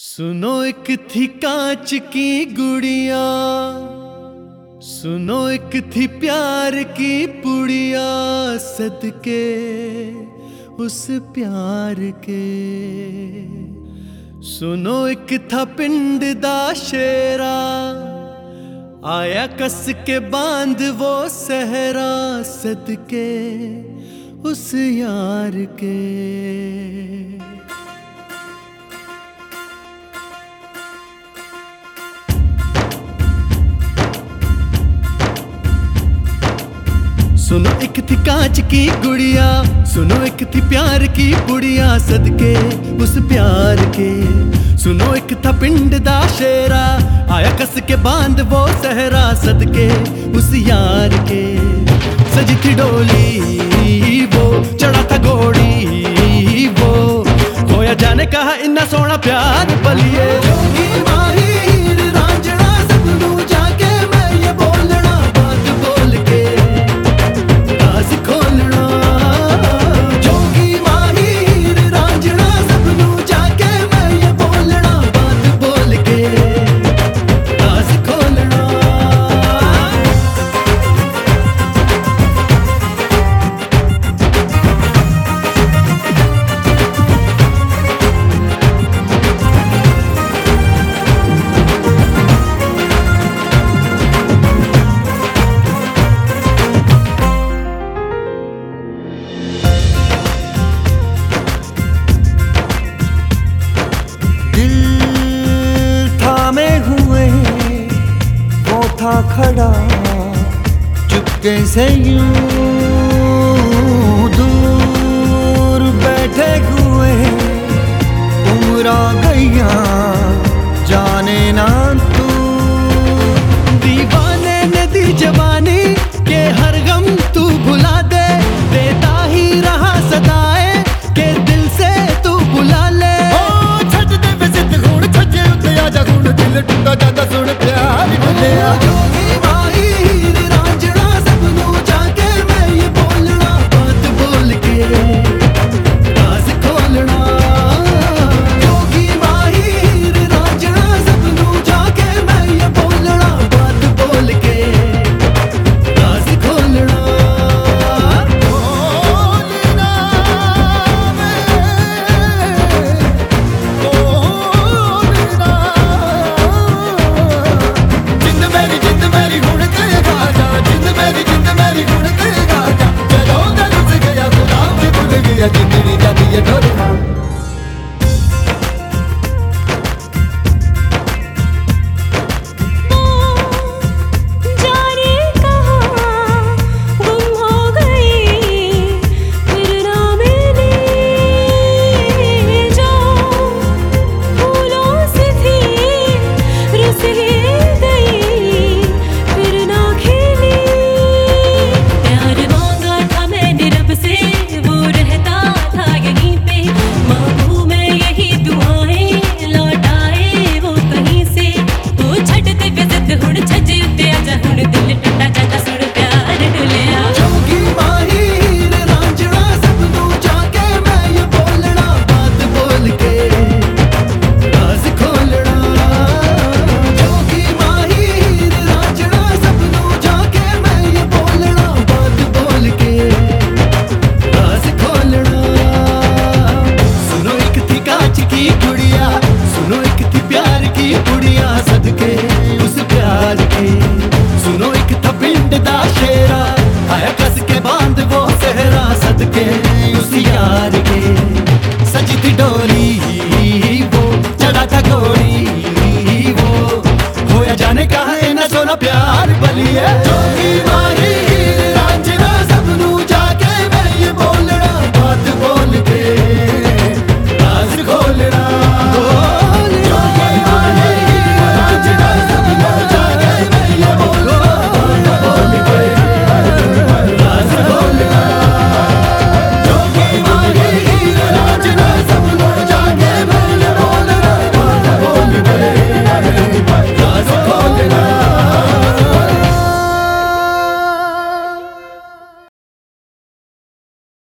सुनो एक थी कांच की गुड़िया, सुनो एक थी प्यार की पुड़िया, सदके उस प्यार के। सुनो एक था पिंड दा शेरा, आया कस के बाँध वो सहरा, सदके उस यार के। सुनो एक थी कांच की गुड़िया, सुनो एक थी प्यार की बुढ़िया सदके, उस प्यार के। सुनो एक था पिंड दा शेरा, आया कस के बाँध वो सहरा सदके, उस यार के। सजी थी डोली वो, चढ़ा था घोड़ी वो। खोया जाने कहा इन्ना सोना प्यार बलिए। खड़ा। चुपके से यूँ दूर बैठे हुए पूरा गैया जाने ना तू। दीवाने ने दी जवानी के हर गम तू भुला दे, देता ही रहा सदाए के दिल से तू बुला ले। ओ छज दे आजा दिल टूटा सुन प्यार आजा Gloria que te जाने कहा ना सोना प्यार बलिए जोगी